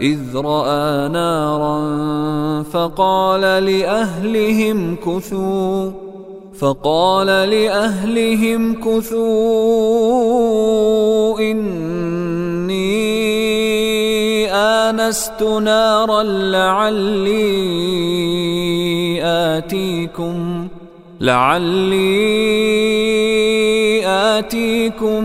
إذ رأى نارا فقال لأهلهم كثوا فقال لأهلهم كثوا إني آنست نارا لعلي آتيكم لعلي آتيكم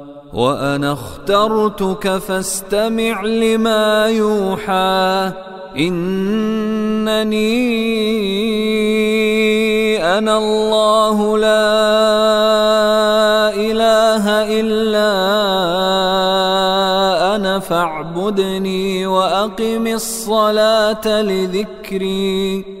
وأنا اخترتك فاستمع لما يوحى. إنني أنا الله لا إله إلا أنا فاعبدني وأقم الصلاة لذكري.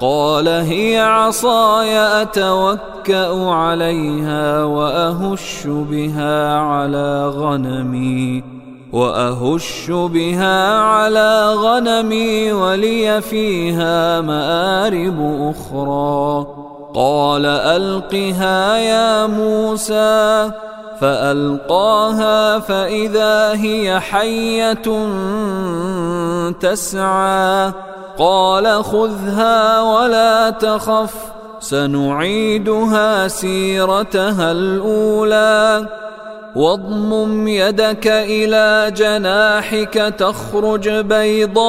قال هي عصاي أتوكأ عليها وأهش بها على غنمي وأهش بها على غنمي ولي فيها مآرب أخرى. قال ألقها يا موسى فألقاها فإذا هي حية تسعى. قال خذها ولا تخف سنعيدها سيرتها الأولى. واضمم يدك إلى جناحك تخرج بيضاء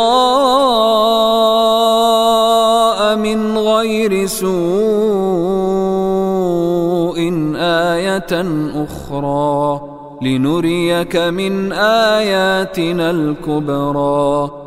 من غير سوء آية أخرى. لنريك من آياتنا الكبرى.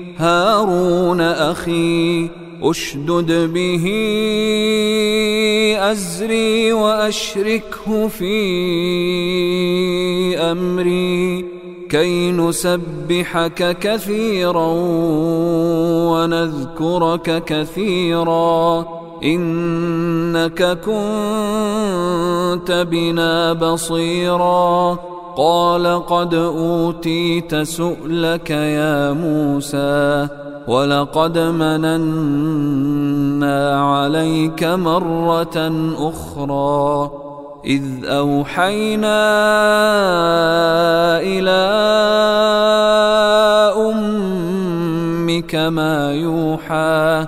هارون أخي أشدد به أزري وأشركه في أمري كي نسبحك كثيرا ونذكرك كثيرا إنك كنت بنا بصيرا. قال قد أوتيت سؤلك يا موسى ولقد مننا عليك مرة أخرى إذ أوحينا إلى أمك ما يوحى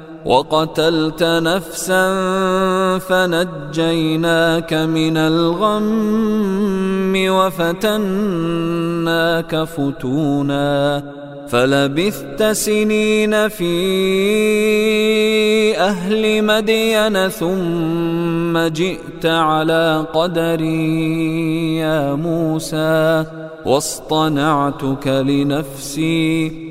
وقتلت نفسا فنجيناك من الغم وفتناك فتونا فلبثت سنين في أهل مدين ثم جئت على قدري يا موسى واصطنعتك لنفسي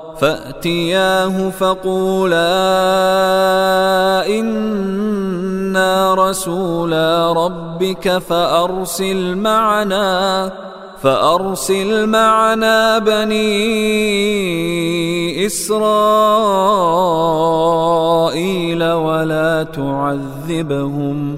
فأتياه فقولا إنا رسولا ربك فأرسل معنا فأرسل معنا بني إسرائيل ولا تعذبهم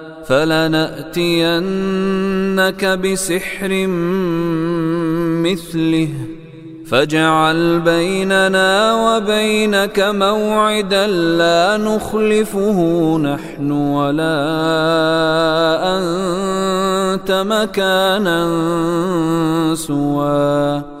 فلنأتينك بسحر مثله. فاجعل بيننا وبينك موعدا لا نخلفه نحن ولا أنت مكانا سوى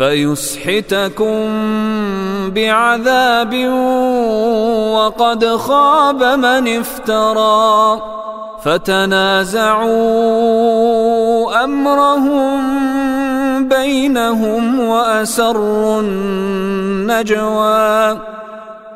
فيسحتكم بعذاب وقد خاب من افترى فتنازعوا أمرهم بينهم وأسروا النجوى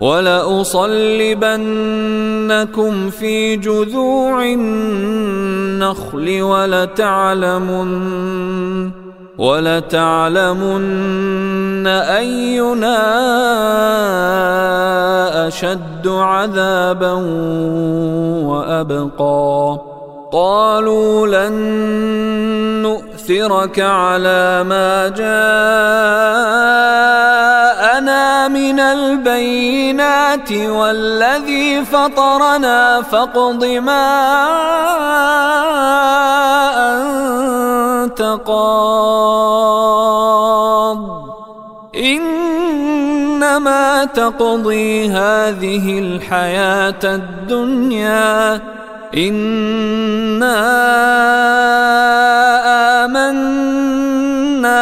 ولأصلبنكم في جذوع النخل ولتعلمن ولتعلمن أينا أشد عذابا وأبقى. قالوا لن نؤثرك على ما جاءنا من البينات والذي فطرنا فاقض ما أنت قاض. إنما تقضي هذه الحياة الدنيا. إنا آمنا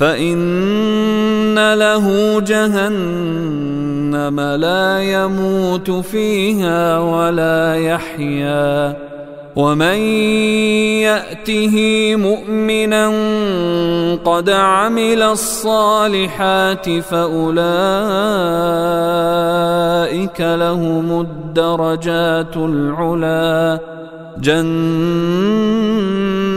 فإن له جهنم لا يموت فيها ولا يحيا. ومن يأته مؤمنا قد عمل الصالحات فأولئك لهم الدرجات العلي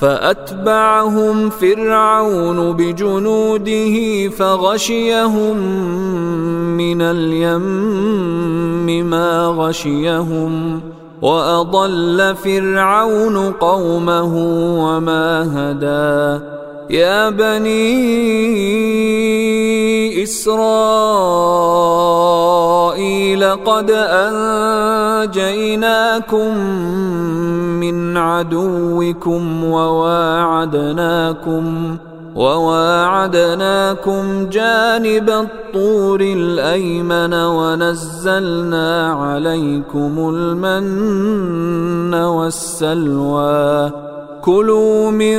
فأتبعهم فرعون بجنوده فغشيهم من اليم ما غشيهم وأضل فرعون قومه وما هدى. يا بني إسرائيل قد أنجيناكم من عدوكم وواعدناكم وواعدناكم جانب الطور الأيمن ونزلنا عليكم المن والسلوى. كلوا من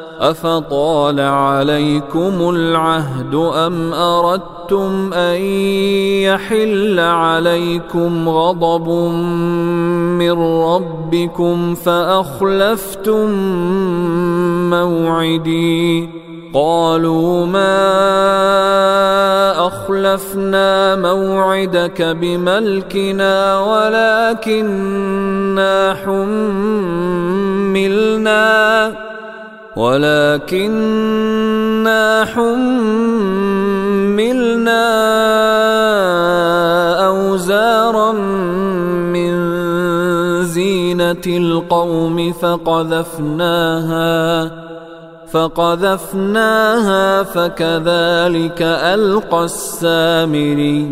أفطال عليكم العهد أم أردتم أن يحل عليكم غضب من ربكم فأخلفتم موعدي؟ قالوا ما أخلفنا موعدك بملكنا ولكننا حملنا ولكننا حملنا أوزارا من زينة القوم فقذفناها فقذفناها فكذلك ألقى السامري.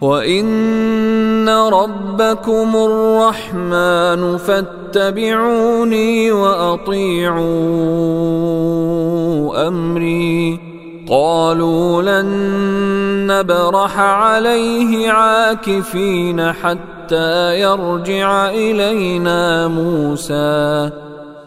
وان ربكم الرحمن فاتبعوني واطيعوا امري. قالوا لن نبرح عليه عاكفين حتى يرجع الينا موسى.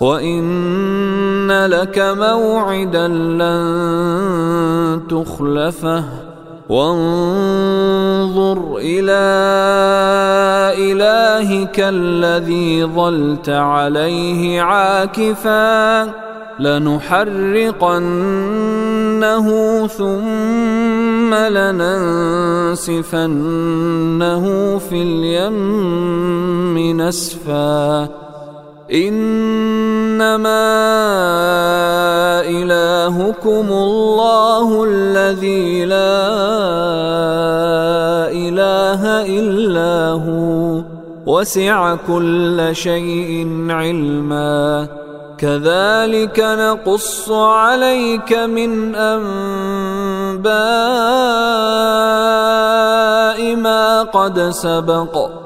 وان لك موعدا لن تخلفه. وانظر إلى الهك الذي ظلت عليه عاكفا. لنحرقنه ثم لننسفنه في اليم نسفا. إنما إلهكم الله الذي لا إله إلا هو. وسع كل شيء علما. كذلك نقص عليك من أنباء ما قد سبق.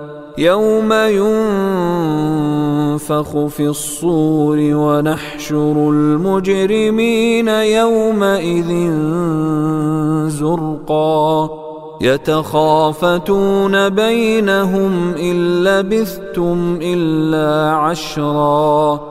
يوم ينفخ في الصور ونحشر المجرمين يومئذ زرقا. يتخافتون بينهم إن لبثتم إلا عشرا.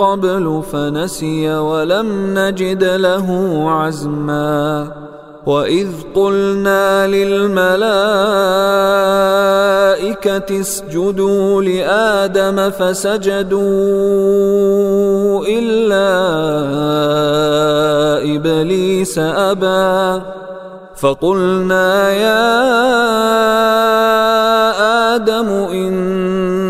قبل فنسي ولم نجد له عزما وإذ قلنا للملائكة اسجدوا لآدم فسجدوا إلا إبليس أبى فقلنا يا آدم إن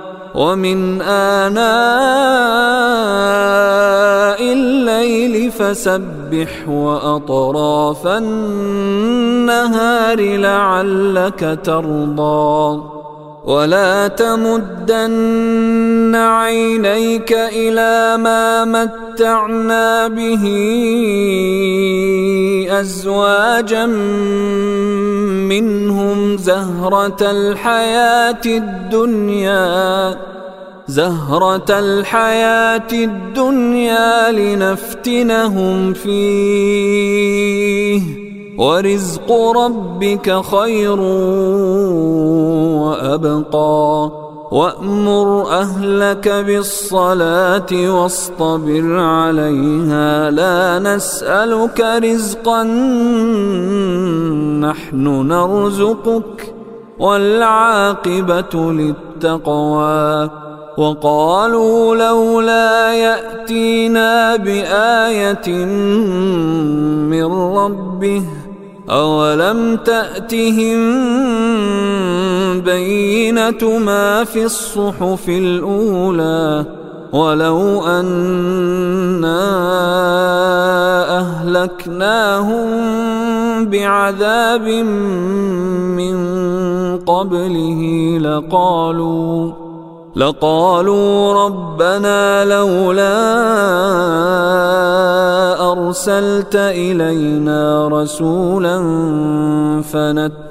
ومن آناء الليل فسبح وأطراف النهار لعلك ترضى ولا تمدن عينيك إلى ما متعنا به أزواجا منهم زهرة الحياة الدنيا زهرة الحياة الدنيا لنفتنهم فيه. ورزق ربك خير وأبقى. وأمر أهلك بالصلاة واصطبر عليها. لا نسألك رزقا نحن نرزقك. والعاقبة للتقوى. وقالوا لولا يأتينا بآية من ربه أولم تأتهم بينة ما في الصحف الأولى ولو أنا أهلكناهم بعذاب من قبله لقالوا لقالوا ربنا لولا أرسلت إلينا رسولا فنتبع